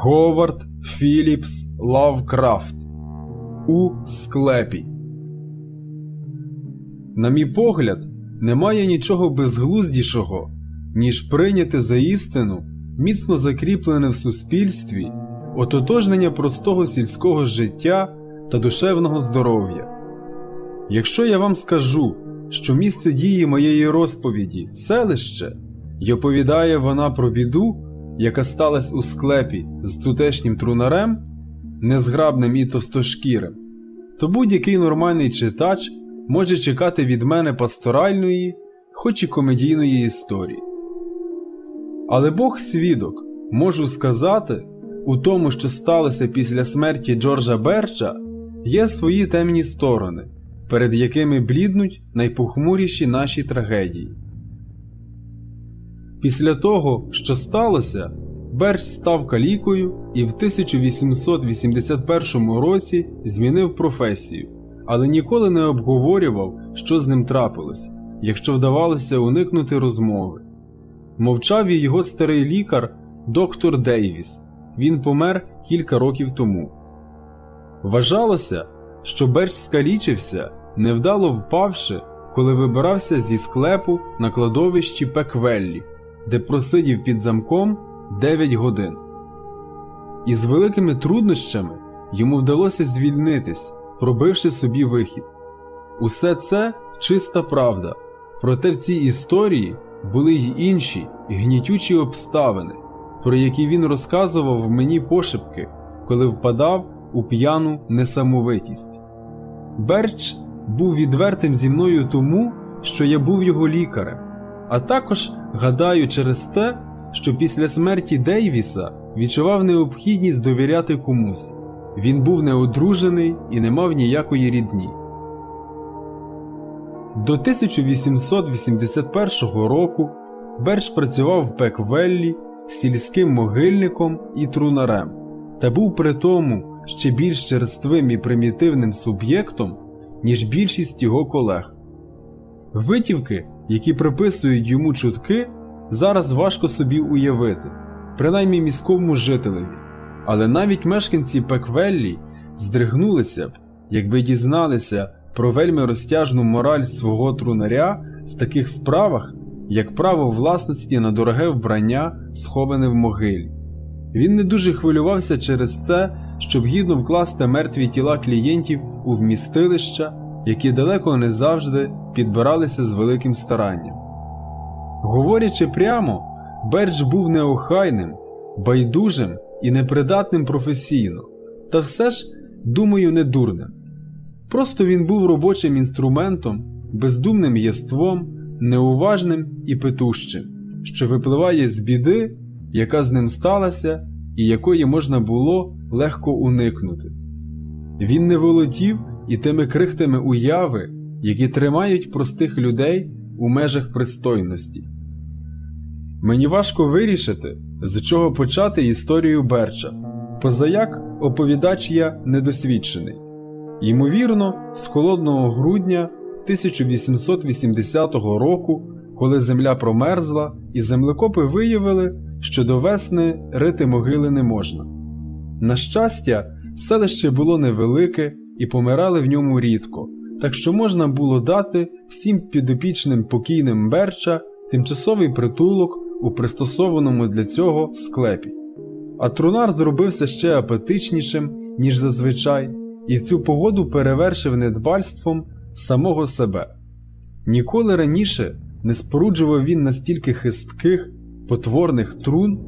Говард Філіпс Лавкрафт У склепі. На мій погляд, немає нічого безглуздішого, ніж прийняти за істину, міцно закріплене в суспільстві, ототожнення простого сільського життя та душевного здоров'я. Якщо я вам скажу, що місце дії моєї розповіді селище, й оповідає вона про біду, яка сталася у склепі з тутешнім трунарем, незграбним і товстошкірим, то будь-який нормальний читач може чекати від мене пасторальної, хоч і комедійної історії. Але Бог свідок, можу сказати, у тому, що сталося після смерті Джорджа Берча, є свої темні сторони, перед якими бліднуть найпохмуріші наші трагедії. Після того, що сталося, Берч став калікою і в 1881 році змінив професію, але ніколи не обговорював, що з ним трапилось, якщо вдавалося уникнути розмови. Мовчав і його старий лікар, доктор Дейвіс. Він помер кілька років тому. Вважалося, що Берч скалічився, невдало впавши, коли вибирався зі склепу на кладовищі Пеквеллі, де просидів під замком 9 годин. І з великими труднощами йому вдалося звільнитись, пробивши собі вихід. Усе це чиста правда, проте в цій історії були й інші гнітючі обставини, про які він розказував мені пошепки, коли впадав у п'яну несамовитість. Берч був відвертим зі мною тому, що я був його лікарем, а також гадаю через те, що після смерті Дейвіса відчував необхідність довіряти комусь. Він був неодружений і не мав ніякої рідні. До 1881 року Берч працював в Пеквеллі сільським могильником і трунарем та був при тому ще більш черствим і примітивним суб'єктом, ніж більшість його колег. Витівки, які приписують йому чутки, зараз важко собі уявити, принаймні міському жителеві, але навіть мешканці Пеквеллі здригнулися б, якби дізналися про вельми розтяжну мораль свого трунаря в таких справах, як право власності на дороге вбрання, сховане в могилі. Він не дуже хвилювався через те, щоб гідно вкласти мертві тіла клієнтів у вмістилища, які далеко не завжди підбиралися з великим старанням. Говорячи прямо, Бердж був неохайним, байдужим і непридатним професійно, та все ж, думаю, не дурним. Просто він був робочим інструментом, бездумним єством, неуважним і петущим, що випливає з біди, яка з ним сталася і якої можна було легко уникнути. Він не володів і тими крихтами уяви, які тримають простих людей у межах пристойності. Мені важко вирішити, з чого почати історію Берча, позаяк оповідач я недосвідчений. Ймовірно, з холодного грудня 1880 року, коли земля промерзла, і землекопи виявили, що до весни рити могили не можна. На щастя, селище було невелике і помирали в ньому рідко, так що можна було дати всім підопічним покійним Берча тимчасовий притулок у пристосованому для цього склепі. А трунар зробився ще апетичнішим, ніж зазвичай, і в цю погоду перевершив недбальством самого себе. Ніколи раніше не споруджував він настільки хистких, потворних трун,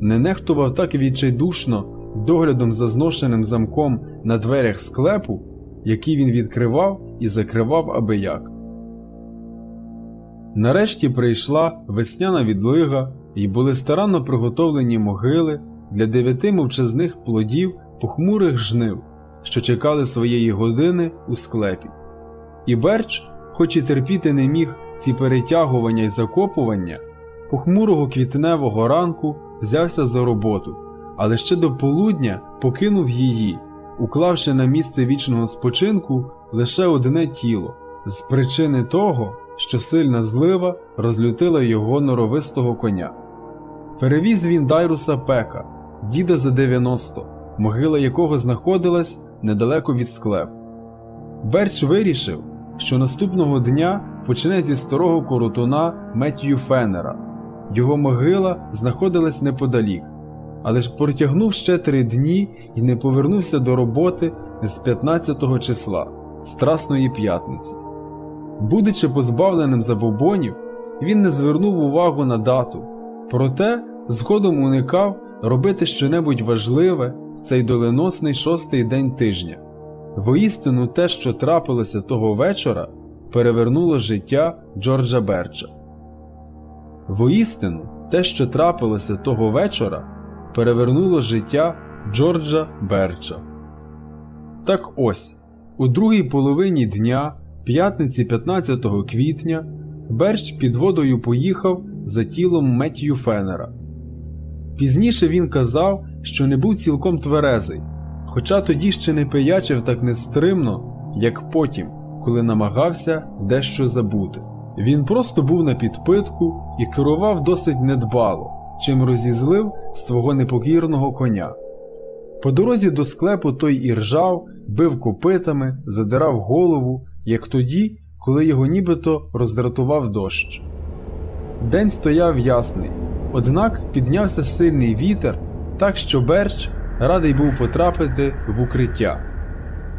не нехтував так відчайдушно доглядом за зношеним замком на дверях склепу, який він відкривав і закривав аби як. Нарешті прийшла весняна відлига, і були старанно приготовлені могили для дев'яти мовчазних плодів похмурих жнив, що чекали своєї години у склепі. І Берч, хоч і терпіти не міг ці перетягування й закопування, похмурого квітневого ранку взявся за роботу, але ще до полудня покинув її, уклавши на місце вічного спочинку лише одне тіло з причини того, що сильна злива розлютила його норовистого коня. Перевіз він Дайруса Пека, діда за 90, могила якого знаходилась недалеко від склепу. Берч вирішив, що наступного дня почне зі старого коротуна Меттію Феннера. Його могила знаходилась неподалік, але ж протягнув ще три дні і не повернувся до роботи з 15 числа Страсної п'ятниці. Будучи позбавленим забобонів, він не звернув увагу на дату, проте згодом уникав робити щонебудь важливе в цей доленосний шостий день тижня. Воістину те, що трапилося того вечора, перевернуло життя Джорджа Берча. Воістину те, що трапилося того вечора, перевернуло життя Джорджа Берча. Так ось, у другій половині дня, п'ятниці 15 квітня, Берч під водою поїхав за тілом Меттію Феннера. Пізніше він казав, що не був цілком тверезий, хоча тоді ще не пиячив так нестримно, як потім, коли намагався дещо забути. Він просто був на підпитку і керував досить недбало, чим розізлив свого непокірного коня. По дорозі до склепу той і ржав, бив копитами, задирав голову, як тоді, коли його нібито роздратував дощ. День стояв ясний, однак піднявся сильний вітер, так що Берч радий був потрапити в укриття.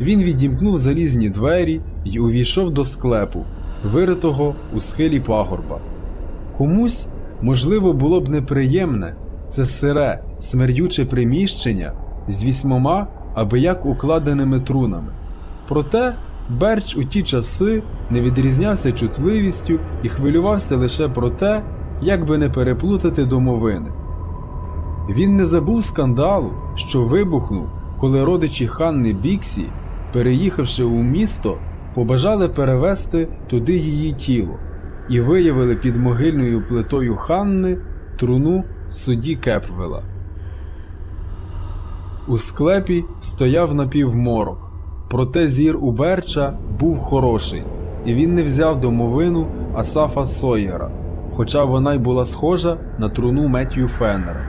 Він відімкнув залізні двері і увійшов до склепу, виритого у схилі пагорба. Комусь, можливо, було б неприємне це сире, смердюче приміщення з вісьмома аби як укладеними трунами. Проте Берч у ті часи не відрізнявся чутливістю і хвилювався лише про те, як би не переплутати домовини. Він не забув скандалу, що вибухнув, коли родичі Ханни Біксі, переїхавши у місто, побажали перевезти туди її тіло і виявили під могильною плитою Ханни труну судді Кепвела. У склепі стояв напівморок, проте зір у Берча був хороший, і він не взяв домовину Асафа Сойера, хоча вона й була схожа на труну Меттію Феннера.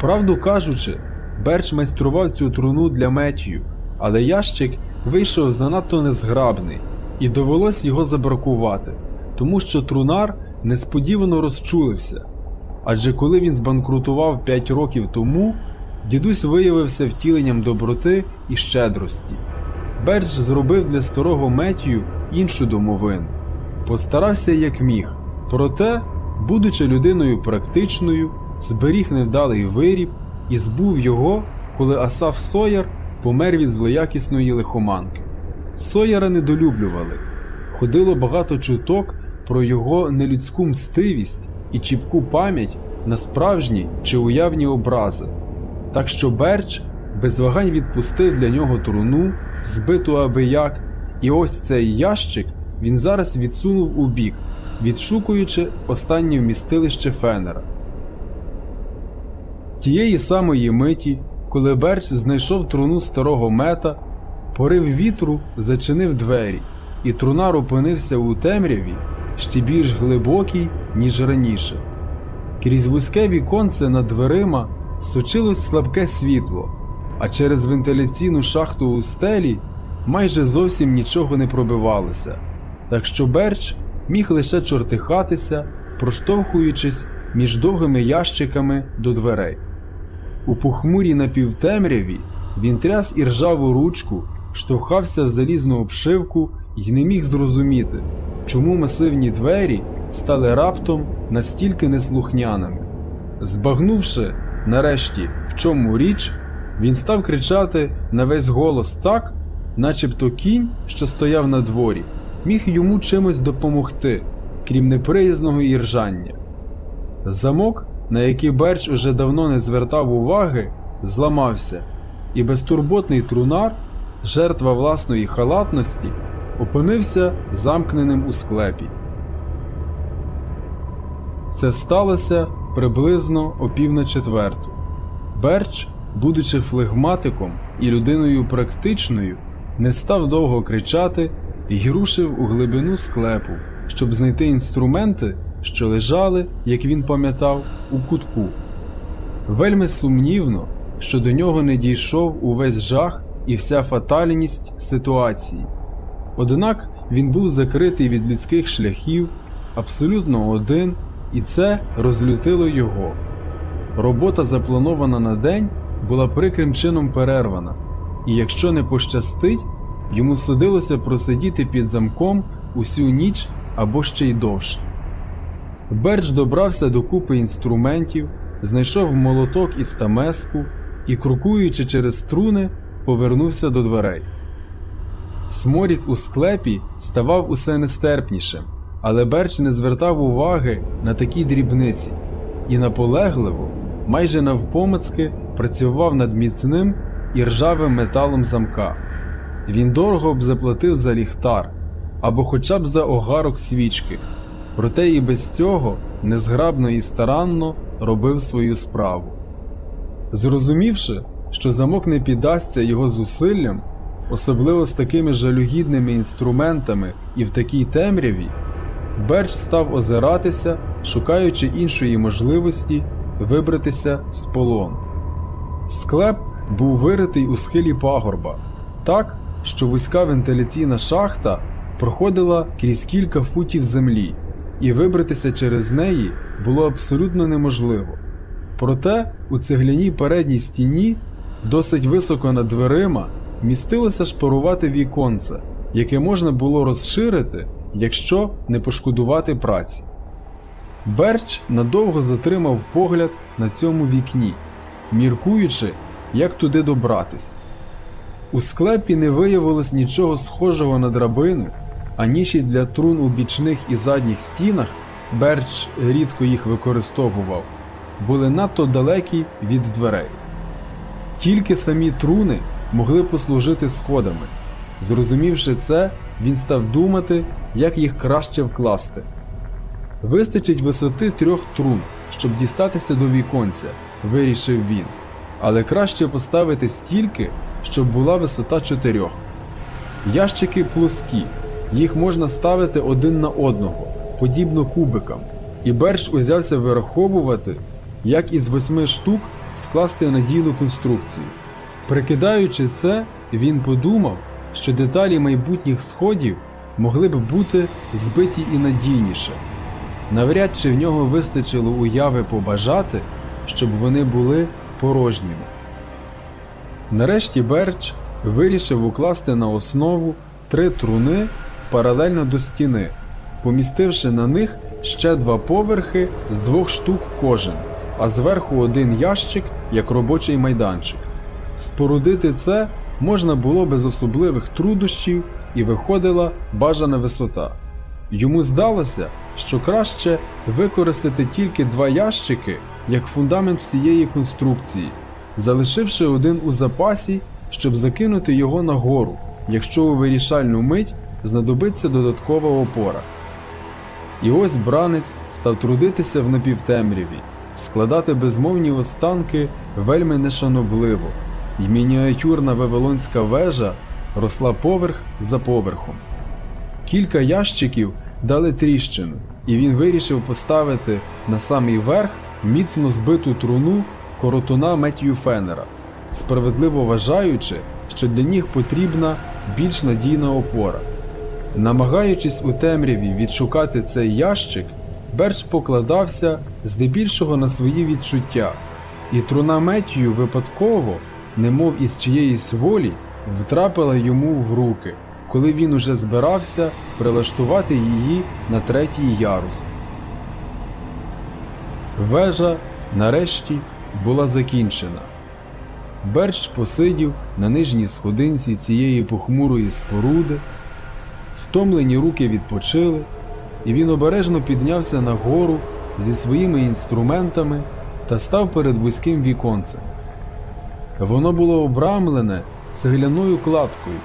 Правду кажучи, Берч майстрував цю труну для Меттію, але ящик вийшов занадто незграбний, і довелось його забракувати, тому що трунар несподівано розчулився. Адже коли він збанкрутував 5 років тому, дідусь виявився втіленням доброти і щедрості. Берч зробив для старого Меттію іншу домовину, постарався як міг, проте, будучи людиною практичною, зберіг невдалий виріб і збув його, коли Асаф Сояр помер від злоякісної лихоманки. Сояра недолюблювали, ходило багато чуток про його нелюдську мстивість і чіпку пам'ять на справжні чи уявні образи. Так що Берч без вагань відпустив для нього труну, збиту аби як, і ось цей ящик він зараз відсунув у бік, відшукуючи останнє вмістилище Фенера. Тієї самої миті, коли Берч знайшов труну старого мета, порив вітру зачинив двері, і трунар опинився у темряві ще більш глибокій, ніж раніше. Крізь вузьке віконце над дверима сочилось слабке світло, а через вентиляційну шахту у стелі майже зовсім нічого не пробивалося, так що Берч міг лише чортихатися, проштовхуючись між довгими ящиками до дверей. У похмурій напівтемряві він тряс і ржаву ручку, штовхався в залізну обшивку і не міг зрозуміти, чому масивні двері стали раптом настільки неслухняними. Збагнувши, нарешті, в чому річ, він став кричати на весь голос так, начебто кінь, що стояв на дворі, міг йому чимось допомогти, крім неприязного іржання. Замок, на який Берч уже давно не звертав уваги, зламався, і безтурботний трунар, жертва власної халатності, опинився замкненим у склепі. Це сталося приблизно о пів на четверту. Берч, будучи флегматиком і людиною практичною, не став довго кричати і рушив у глибину склепу, щоб знайти інструменти, що лежали, як він пам'ятав, у кутку. Вельми сумнівно, що до нього не дійшов увесь жах і вся фатальність ситуації. Однак він був закритий від людських шляхів, абсолютно один, і це розлютило його. Робота, запланована на день, була прикрим чином перервана, і якщо не пощастить, йому судилося просидіти під замком усю ніч або ще й довше. Бердж добрався до купи інструментів, знайшов молоток із тамеску і, крокуючи через струни, повернувся до дверей. Сморід у склепі ставав усе нестерпнішим, але Берч не звертав уваги на такі дрібниці і наполегливо, майже навпомацки, працював над міцним і ржавим металом замка. Він дорого б заплатив за ліхтар або хоча б за огарок свічки, проте і без цього незграбно і старанно робив свою справу. Зрозумівши, що замок не піддасться його зусиллям, особливо з такими жалюгідними інструментами і в такій темряві, Берч став озиратися, шукаючи іншої можливості вибратися з полону. Склеп був виритий у схилі пагорба, так, що вузька вентиляційна шахта проходила крізь кілька футів землі, і вибратися через неї було абсолютно неможливо. Проте у цегляній передній стіні, досить високо над дверима, містилося шпарувати віконце, яке можна було розширити, якщо не пошкодувати праці. Берч надовго затримав погляд на цьому вікні, міркуючи, як туди добратись. У склепі не виявилось нічого схожого на драбину, а ніші для трун у бічних і задніх стінах Берч рідко їх використовував, були надто далекі від дверей. Тільки самі труни могли послужити сходами. Зрозумівши це, він став думати, як їх краще вкласти. Вистачить висоти трьох трун, щоб дістатися до віконця, вирішив він, але краще поставити стільки, щоб була висота чотирьох. Ящики плоскі, їх можна ставити один на одного, подібно кубикам, і Берш узявся вираховувати, як із восьми штук скласти надійну конструкцію. Прикидаючи це, він подумав, що деталі майбутніх сходів могли б бути збиті і надійніше. Навряд чи в нього вистачило уяви побажати, щоб вони були порожніми. Нарешті Берч вирішив укласти на основу три труни паралельно до стіни, помістивши на них ще два поверхи з двох штук кожен, а зверху один ящик як робочий майданчик. Спорудити це можна було без особливих трудощів і виходила бажана висота. Йому здалося, що краще використати тільки два ящики як фундамент всієї конструкції, залишивши один у запасі, щоб закинути його нагору, якщо у вирішальну мить знадобиться додаткова опора. І ось бранець став трудитися в напівтемряві, складати безмовні останки вельми нешанобливо, і мініатюрна вавилонська вежа росла поверх за поверхом. Кілька ящиків дали тріщину, і він вирішив поставити на самий верх міцно збиту труну коротуна Меттью Феннера, справедливо вважаючи, що для них потрібна більш надійна опора. Намагаючись у темряві відшукати цей ящик, Берч покладався здебільшого на свої відчуття, і труна Меттію випадково, немов із чиєїсь волі, втрапила йому в руки, коли він уже збирався прилаштувати її на третій ярус. Вежа нарешті була закінчена. Берч посидів на нижній сходинці цієї похмурої споруди, втомлені руки відпочили, і він обережно піднявся на гору зі своїми інструментами та став перед вузьким віконцем. Воно було обрамлене цегляною кладкою.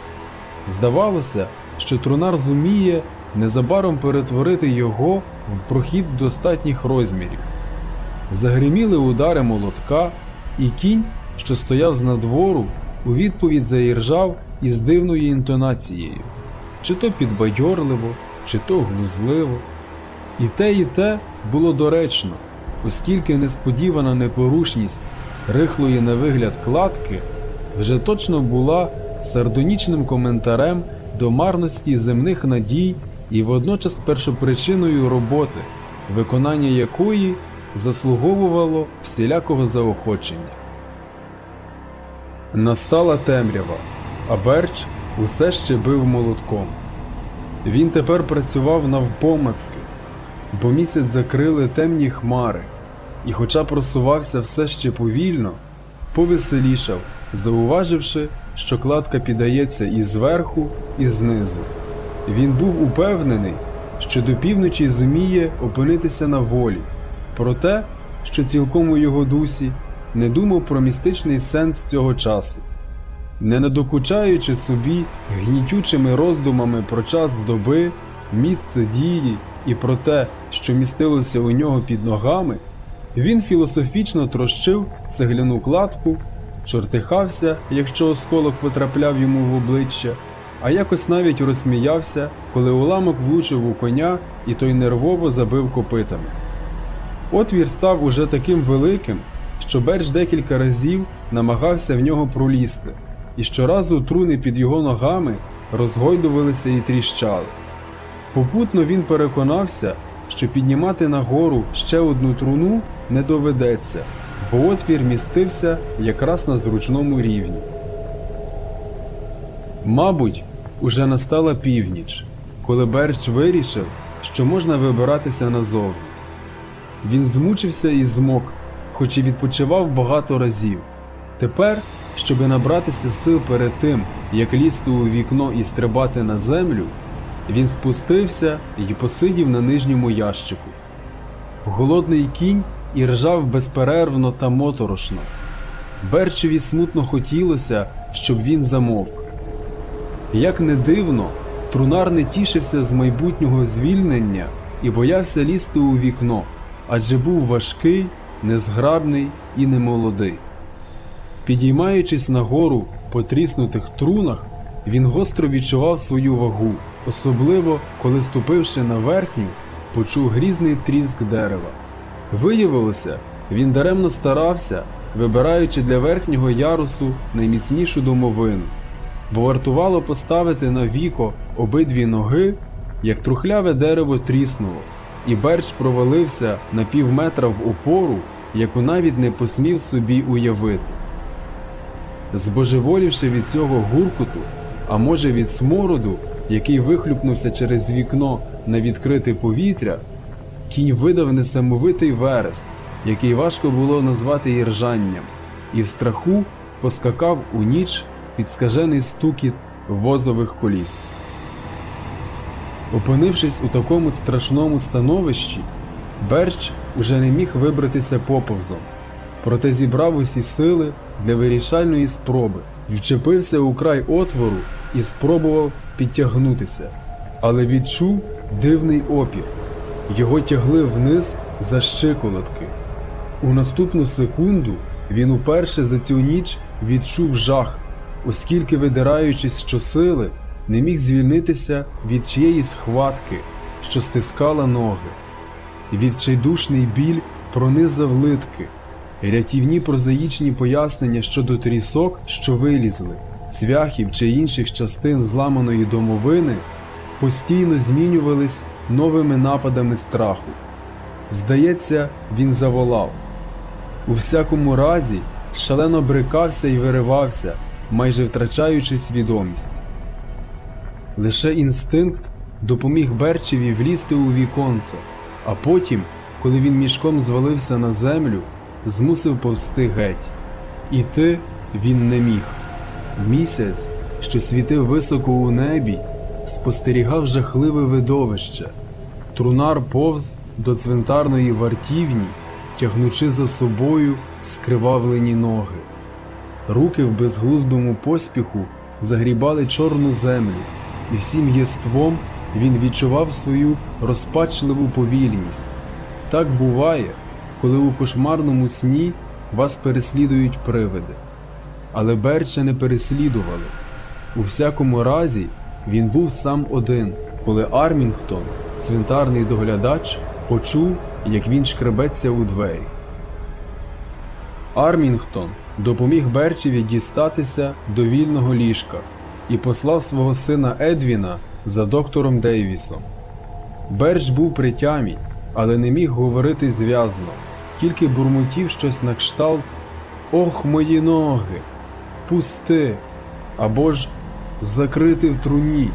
Здавалося, що трунар зуміє незабаром перетворити його в прохід достатніх розмірів. Загриміли удари молотка, і кінь, що стояв з надвору, у відповідь заіржав із дивною інтонацією, чи то підбадьорливо, чи то глузливо. І те, і те було доречно, оскільки несподівана непорушність рихлої на вигляд кладки вже точно була сардонічним коментарем до марності земних надій і водночас першопричиною роботи, виконання якої заслуговувало всілякого заохочення. Настала темрява, а Берч усе ще бив молотком. Він тепер працював навпомацки, бо місяць закрили темні хмари, і, хоча просувався все ще повільно, повеселішав, зауваживши, що кладка піддається і зверху, і знизу. Він був упевнений, що до півночі зуміє опинитися на волі, проте, що цілком у його дусі не думав про містичний сенс цього часу. Не надокучаючи собі гнітючими роздумами про час доби, місце дії і про те, що містилося у нього під ногами, він філософічно трощив цегляну кладку, чортихався, якщо осколок потрапляв йому в обличчя, а якось навіть розсміявся, коли уламок влучив у коня і той нервово забив копитами. Отвір став уже таким великим, що Берч декілька разів намагався в нього пролізти, і щоразу труни під його ногами розгойдувалися і тріщали. Попутно він переконався, що піднімати нагору ще одну труну не доведеться, бо отвір містився якраз на зручному рівні. Мабуть, уже настала північ, коли Берч вирішив, що можна вибиратися назовні. Він змучився і змок, хоч і відпочивав багато разів. Тепер, щоби набратися сил перед тим, як лізти у вікно і стрибати на землю, він спустився і посидів на нижньому ящику. Голодний кінь і ржав безперервно та моторошно. Берчеві смутно хотілося, щоб він замовк. Як не дивно, трунар не тішився з майбутнього звільнення і боявся лізти у вікно, адже був важкий, незграбний і немолодий. Підіймаючись нагору по тріснутих трунах, він гостро відчував свою вагу, особливо коли, ступивши на верхню, почув грізний тріск дерева. Виявилося, він даремно старався, вибираючи для верхнього ярусу найміцнішу домовину, бо вартувало поставити на віко обидві ноги, як трухляве дерево тріснуло, і берч провалився на пів метра в опору, яку навіть не посмів собі уявити. Збожеволівши від цього гуркуту, а може від смороду, який вихлюпнувся через вікно на відкрите повітря, кінь видав несамовитий вереск, який важко було назвати і ржанням, і в страху поскакав у ніч під скажений стукіт возових коліс. Опинившись у такому страшному становищі, Берч уже не міг вибратися поповзом, проте зібрав усі сили для вирішальної спроби, вчепився у край отвору і спробував підтягнутися, але відчув дивний опір. Його тягли вниз за щиколотки. У наступну секунду він уперше за цю ніч відчув жах, оскільки, видираючись щосили, не міг звільнитися від чиєїсь схватки, що стискала ноги. Відчайдушний біль пронизав литки, рятівні прозаїчні пояснення щодо трісок, що вилізли, цвяхів чи інших частин зламаної домовини, постійно змінювались новими нападами страху. Здається, він заволав. У всякому разі, шалено брикався і виривався, майже втрачаючи свідомість. Лише інстинкт допоміг Берчеві влізти у віконце, а потім, коли він мішком звалився на землю, змусив повсти геть. Іти він не міг. Місяць, що світив високо у небі, спостерігав жахливе видовище. Трунар повз до цвинтарної вартівні, тягнучи за собою скривавлені ноги. Руки в безглуздому поспіху загрібали чорну землю, і всім єством він відчував свою розпачливу повільність. Так буває, коли у кошмарному сні вас переслідують привиди. Але Берча не переслідували. У всякому разі, він був сам один, коли Армінгтон, цвинтарний доглядач, почув, як він шкребеться у двері. Армінгтон допоміг Берчеві дістатися до вільного ліжка і послав свого сина Едвіна за доктором Дейвісом. Берч був при тямі, але не міг говорити зв'язно, тільки бурмотів щось на кшталт Ох, мої ноги! Пусти! Або ж закрити в труні.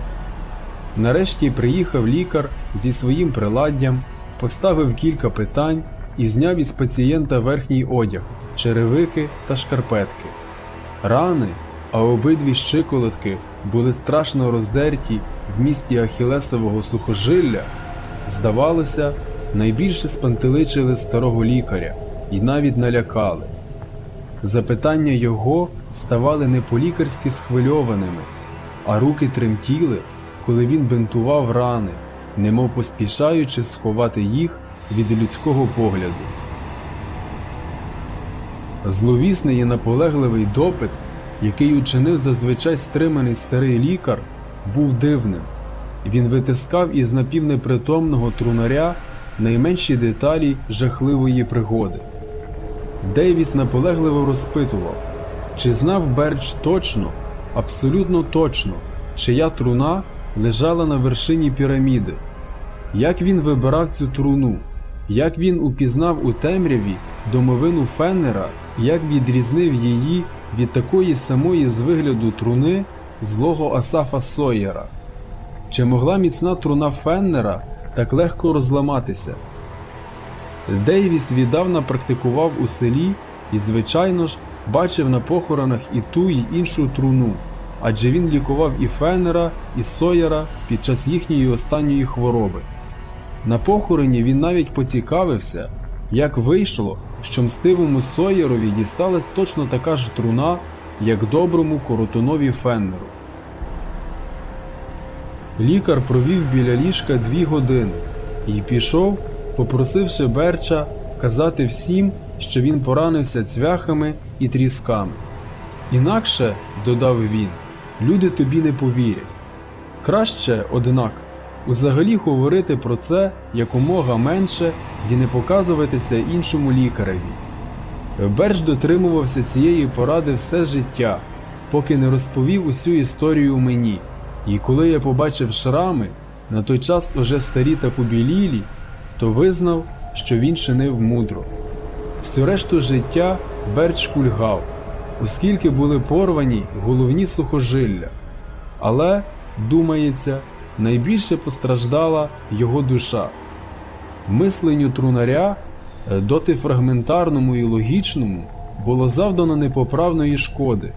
Нарешті приїхав лікар зі своїм приладдям, поставив кілька питань і зняв із пацієнта верхній одяг, черевики та шкарпетки. Рани, а обидві щиколотки були страшно роздерті в місті Ахілесового сухожилля, здавалося, найбільше спантеличили старого лікаря і навіть налякали. Запитання його ставали не по-лікарськи схвильованими, а руки тремтіли, коли він бинтував рани, немов поспішаючи сховати їх від людського погляду. Зловісний і наполегливий допит, який учинив зазвичай стриманий старий лікар, був дивним. Він витискав із напівнепритомного трунаря найменші деталі жахливої пригоди. Дейвіс наполегливо розпитував, чи знав Берч точно, абсолютно точно, чия труна лежала на вершині піраміди, як він вибирав цю труну, як він упізнав у темряві домовину Феннера, як відрізнив її від такої самої з вигляду труни злого Асафа Сойєра. Чи могла міцна труна Феннера так легко розламатися? Дейвіс віддавна практикував у селі і, звичайно ж, бачив на похоронах і ту, і іншу труну, адже він лікував і Феннера, і Сойера під час їхньої останньої хвороби. На похороні він навіть поцікавився, як вийшло, що мстивому Сойерові дісталась точно така ж труна, як доброму коротунові Феннеру. Лікар провів біля ліжка дві години і пішов, попросивши Берча казати всім, що він поранився цвяхами і трісками. Інакше, додав він, люди тобі не повірять. Краще, однак, узагалі говорити про це якомога менше і не показуватися іншому лікареві. Берч дотримувався цієї поради все життя, поки не розповів усю історію мені. І коли я побачив шрами, на той час уже старі та побілілі, то визнав, що він чинив мудро. Всю решту життя Берч кульгав, оскільки були порвані головні сухожилля. Але, думається, найбільше постраждала його душа. Мисленню трунаря, е, доти фрагментарному і логічному, було завдано непоправної шкоди,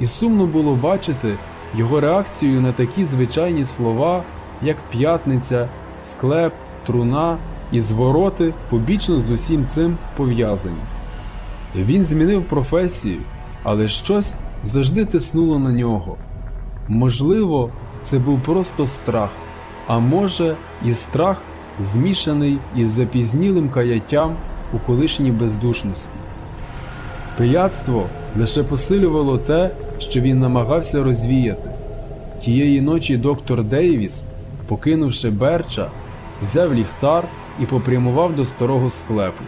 і сумно було бачити його реакцію на такі звичайні слова, як п'ятниця, склеп, труна і звороти побічно з усім цим пов'язані. Він змінив професію, але щось завжди тиснуло на нього. Можливо, це був просто страх, а може, і страх, змішаний із запізнілим каяттям у колишній бездушності. Пияцтво лише посилювало те, що він намагався розвіяти. Тієї ночі доктор Дейвіс, покинувши Берча, взяв ліхтар і попрямував до старого склепу.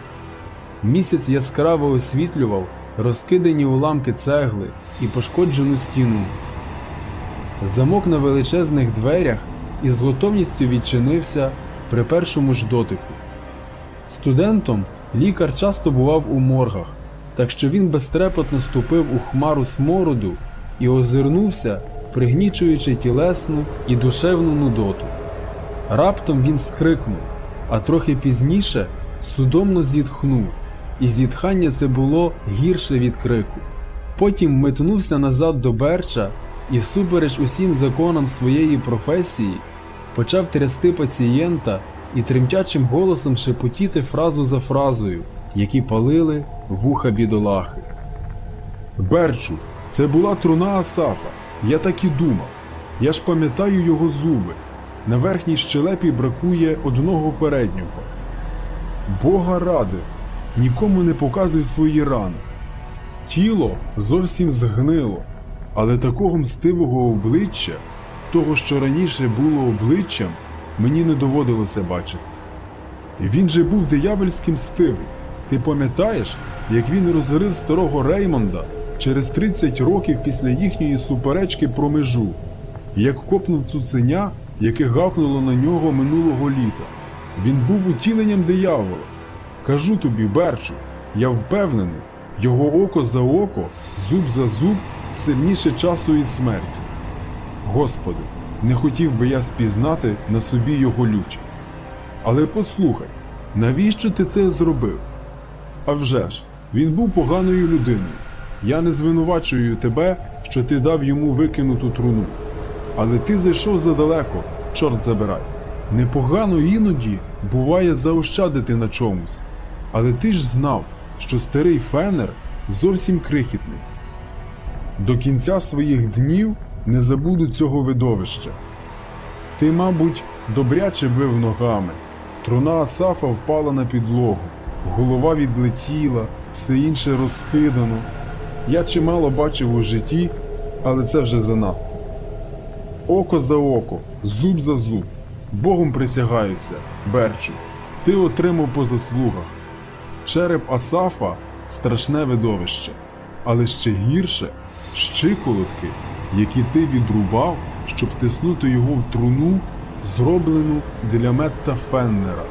Місяць яскраво освітлював розкидані уламки цегли і пошкоджену стіну. Замок на величезних дверях із готовністю відчинився при першому ж дотику. Студентом лікар часто бував у моргах, так що він безтрепетно ступив у хмару смороду і озирнувся, пригнічуючи тілесну і душевну нудоту. Раптом він скрикнув, а трохи пізніше судомно зітхнув, і зітхання це було гірше від крику. Потім метнувся назад до Берча і, всупереч усім законам своєї професії, почав трясти пацієнта і тремтячим голосом шепотіти фразу за фразою, які палили вуха бідолахи. Берчу, це була труна Асафа. Я так і думав. Я ж пам'ятаю його зуби. На верхній щелепі бракує одного переднього. Бога ради, нікому не показуй свої рани. Тіло зовсім згнило, але такого мстивого обличчя, того, що раніше було обличчям, мені не доводилося бачити. Він же був диявольським стивий, Ти пам'ятаєш, як він розорив старого Реймонда через 30 років після їхньої суперечки про межу, як копнув цуценя, яке гавкнуло на нього минулого літа. Він був утіленням диявола. Кажу тобі, Берчу, я впевнений, його око за око, зуб за зуб сильніше часу і смерті. Господи, не хотів би я спізнати на собі його лють. Але послухай, навіщо ти це зробив? А вже ж, він був поганою людиною. Я не звинувачую тебе, що ти дав йому викинуту труну. Але ти зайшов задалеко, чорт забирай. Непогано іноді буває заощадити на чомусь. Але ти ж знав, що старий фенер зовсім крихітний. До кінця своїх днів не забуду цього видовища. Ти, мабуть, добряче бив ногами. Труна Асафа впала на підлогу, голова відлетіла, все інше розкидано. Я чимало бачив у житті, але це вже занадто. Око за око, зуб за зуб. Богом присягаюся, Берчу, ти отримав по заслугах. Череп Асафа страшне видовище, але ще гірше щиколотки, які ти відрубав, щоб втиснути його в труну, зроблену для Метта Феннера.